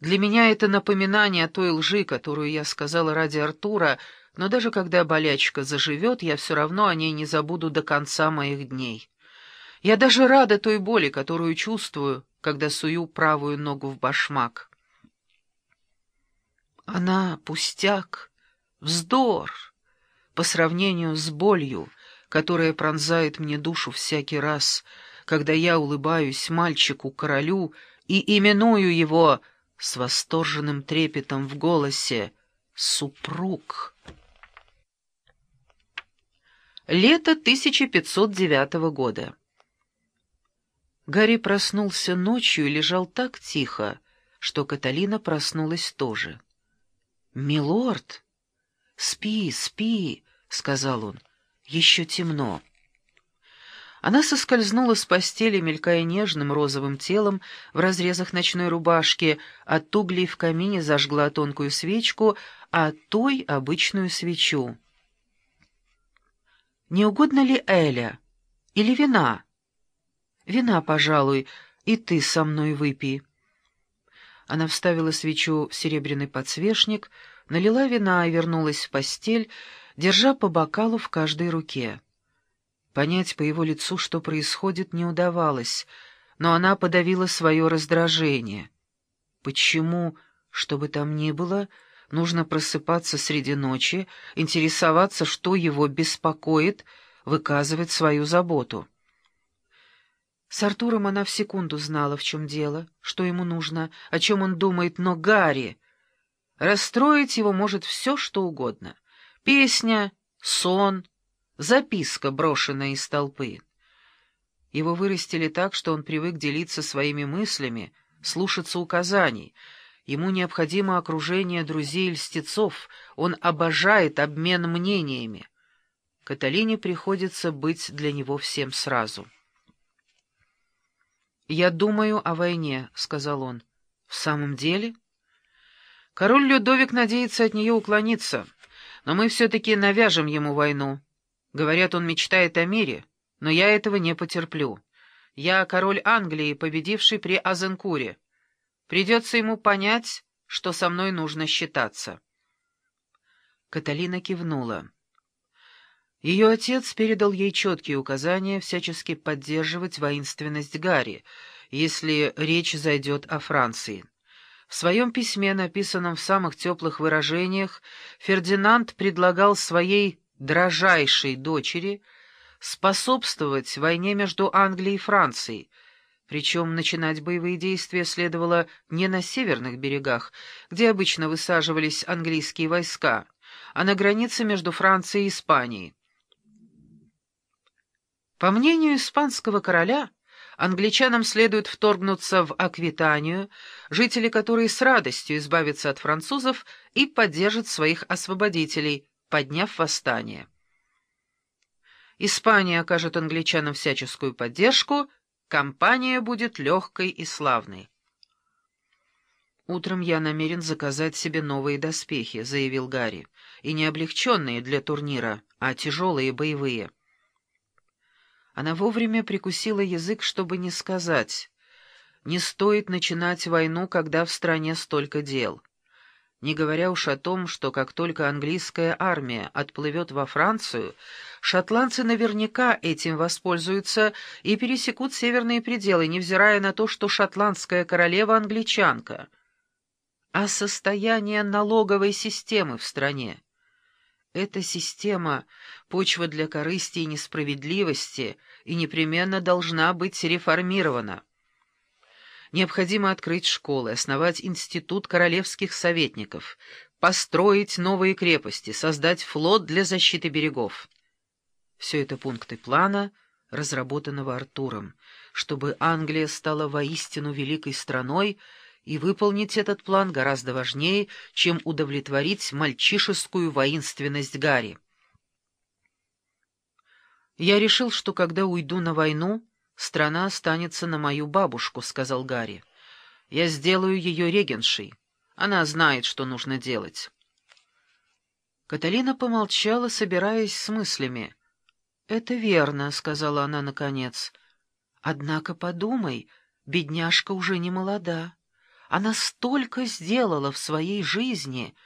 Для меня это напоминание о той лжи, которую я сказала ради Артура, но даже когда болячка заживет, я все равно о ней не забуду до конца моих дней. Я даже рада той боли, которую чувствую, когда сую правую ногу в башмак. Она пустяк, вздор по сравнению с болью, которая пронзает мне душу всякий раз, когда я улыбаюсь мальчику-королю и именую его с восторженным трепетом в голосе «супруг». Лето 1509 года. Гарри проснулся ночью и лежал так тихо, что Каталина проснулась тоже. «Милорд, спи, спи», — сказал он, — «еще темно». Она соскользнула с постели, мелькая нежным розовым телом в разрезах ночной рубашки, от углей в камине зажгла тонкую свечку, а той — обычную свечу. «Не угодно ли Эля? Или вина?» «Вина, пожалуй, и ты со мной выпей». Она вставила свечу в серебряный подсвечник, налила вина и вернулась в постель, держа по бокалу в каждой руке. Понять по его лицу, что происходит, не удавалось, но она подавила свое раздражение. Почему, что бы там ни было, нужно просыпаться среди ночи, интересоваться, что его беспокоит, выказывать свою заботу? С Артуром она в секунду знала, в чем дело, что ему нужно, о чем он думает, но Гарри... Расстроить его может все, что угодно. Песня, сон, записка, брошенная из толпы. Его вырастили так, что он привык делиться своими мыслями, слушаться указаний. Ему необходимо окружение друзей и льстецов, он обожает обмен мнениями. Каталине приходится быть для него всем сразу. «Я думаю о войне», — сказал он. «В самом деле?» «Король Людовик надеется от нее уклониться, но мы все-таки навяжем ему войну. Говорят, он мечтает о мире, но я этого не потерплю. Я король Англии, победивший при Азенкуре. Придется ему понять, что со мной нужно считаться». Каталина кивнула. Ее отец передал ей четкие указания всячески поддерживать воинственность Гарри, если речь зайдет о Франции. В своем письме, написанном в самых теплых выражениях, Фердинанд предлагал своей дрожайшей дочери способствовать войне между Англией и Францией, причем начинать боевые действия следовало не на северных берегах, где обычно высаживались английские войска, а на границе между Францией и Испанией. По мнению испанского короля, англичанам следует вторгнуться в Аквитанию, жители которой с радостью избавятся от французов и поддержат своих освободителей, подняв восстание. Испания окажет англичанам всяческую поддержку, кампания будет легкой и славной. «Утром я намерен заказать себе новые доспехи», — заявил Гарри, — «и не облегченные для турнира, а тяжелые боевые». Она вовремя прикусила язык, чтобы не сказать. Не стоит начинать войну, когда в стране столько дел. Не говоря уж о том, что как только английская армия отплывет во Францию, шотландцы наверняка этим воспользуются и пересекут северные пределы, невзирая на то, что шотландская королева англичанка. А состояние налоговой системы в стране? Эта система — почва для корысти и несправедливости, и непременно должна быть реформирована. Необходимо открыть школы, основать институт королевских советников, построить новые крепости, создать флот для защиты берегов. Все это пункты плана, разработанного Артуром, чтобы Англия стала воистину великой страной, и выполнить этот план гораздо важнее, чем удовлетворить мальчишескую воинственность Гарри. «Я решил, что когда уйду на войну, страна останется на мою бабушку», — сказал Гарри. «Я сделаю ее регеншей. Она знает, что нужно делать». Каталина помолчала, собираясь с мыслями. «Это верно», — сказала она наконец. «Однако подумай, бедняжка уже не молода» Она столько сделала в своей жизни —